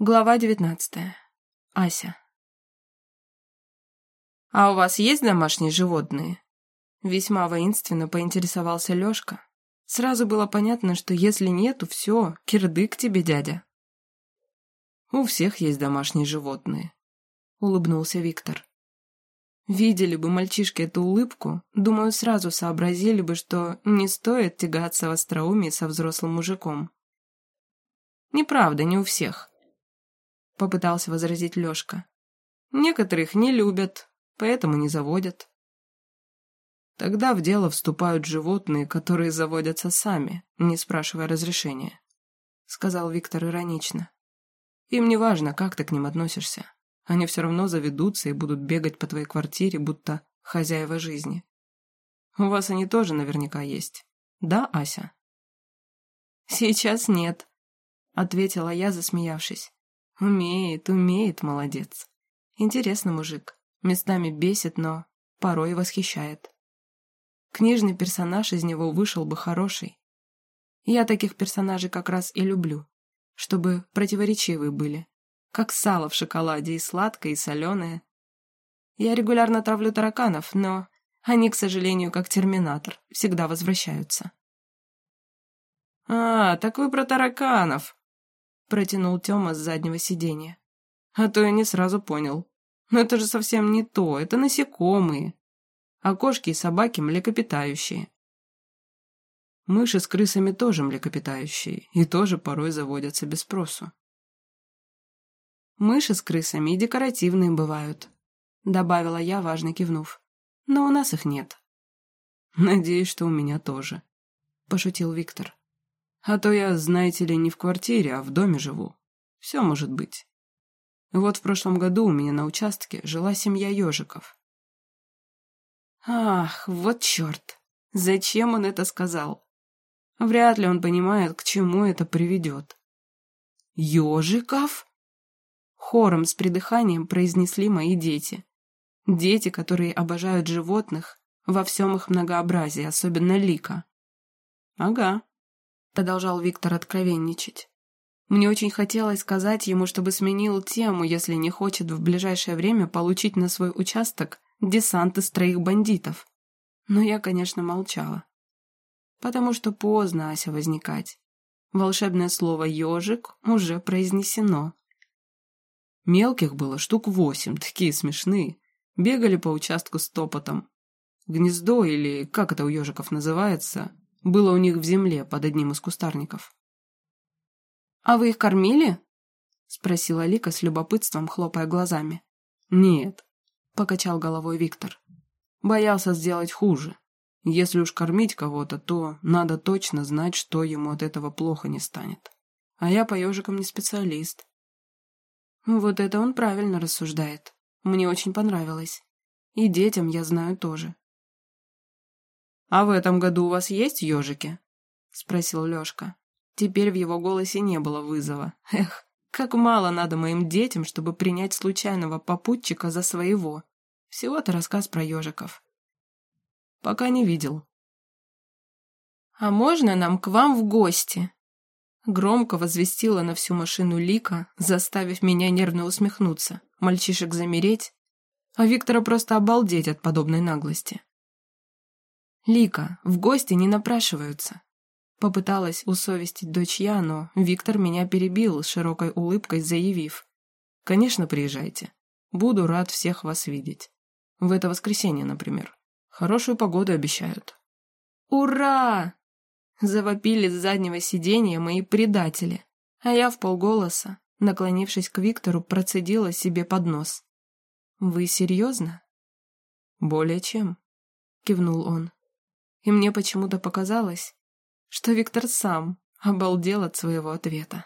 Глава девятнадцатая. Ася. «А у вас есть домашние животные?» Весьма воинственно поинтересовался Лёшка. Сразу было понятно, что если нету, все, кирдык тебе, дядя. «У всех есть домашние животные», — улыбнулся Виктор. Видели бы мальчишки эту улыбку, думаю, сразу сообразили бы, что не стоит тягаться в остроумии со взрослым мужиком. «Неправда, не у всех», попытался возразить Лёшка. Некоторых не любят, поэтому не заводят. Тогда в дело вступают животные, которые заводятся сами, не спрашивая разрешения, сказал Виктор иронично. Им не важно, как ты к ним относишься. Они все равно заведутся и будут бегать по твоей квартире, будто хозяева жизни. У вас они тоже наверняка есть. Да, Ася? Сейчас нет, ответила я, засмеявшись. Умеет, умеет, молодец. Интересный мужик. Местами бесит, но порой восхищает. Книжный персонаж из него вышел бы хороший. Я таких персонажей как раз и люблю, чтобы противоречивые были, как сало в шоколаде и сладкое, и соленое. Я регулярно травлю тараканов, но они, к сожалению, как терминатор, всегда возвращаются. «А, так вы про тараканов!» Протянул Тёма с заднего сиденья. А то я не сразу понял. Но это же совсем не то, это насекомые. А кошки и собаки млекопитающие. Мыши с крысами тоже млекопитающие и тоже порой заводятся без спросу. Мыши с крысами и декоративные бывают, добавила я, важно кивнув. Но у нас их нет. Надеюсь, что у меня тоже, пошутил Виктор. А то я, знаете ли, не в квартире, а в доме живу. Все может быть. Вот в прошлом году у меня на участке жила семья ежиков. Ах, вот черт! Зачем он это сказал? Вряд ли он понимает, к чему это приведет. «Ежиков?» Хором с придыханием произнесли мои дети. Дети, которые обожают животных во всем их многообразии, особенно Лика. «Ага», продолжал Виктор откровенничать. Мне очень хотелось сказать ему, чтобы сменил тему, если не хочет в ближайшее время получить на свой участок десант из троих бандитов. Но я, конечно, молчала. Потому что поздно, Ася, возникать. Волшебное слово «ежик» уже произнесено. Мелких было штук восемь, такие смешные. Бегали по участку с топотом. Гнездо, или как это у ежиков называется, было у них в земле под одним из кустарников. «А вы их кормили?» — спросила Лика с любопытством, хлопая глазами. «Нет», — покачал головой Виктор. «Боялся сделать хуже. Если уж кормить кого-то, то надо точно знать, что ему от этого плохо не станет. А я по ежикам не специалист». «Вот это он правильно рассуждает. Мне очень понравилось. И детям, я знаю, тоже. «А в этом году у вас есть ежики?» — спросил Лёшка. Теперь в его голосе не было вызова. Эх, как мало надо моим детям, чтобы принять случайного попутчика за своего. Всего-то рассказ про ежиков. Пока не видел. «А можно нам к вам в гости?» Громко возвестила на всю машину Лика, заставив меня нервно усмехнуться, мальчишек замереть, а Виктора просто обалдеть от подобной наглости. «Лика, в гости не напрашиваются». Попыталась усовестить дочь я, но Виктор меня перебил широкой улыбкой, заявив. «Конечно, приезжайте. Буду рад всех вас видеть. В это воскресенье, например. Хорошую погоду обещают». «Ура!» Завопили с заднего сиденья мои предатели, а я в полголоса, наклонившись к Виктору, процедила себе под нос. «Вы серьезно?» «Более чем», — кивнул он и мне почему-то показалось, что Виктор сам обалдел от своего ответа.